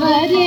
वरे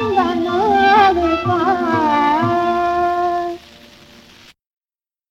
கந்தனோடு பா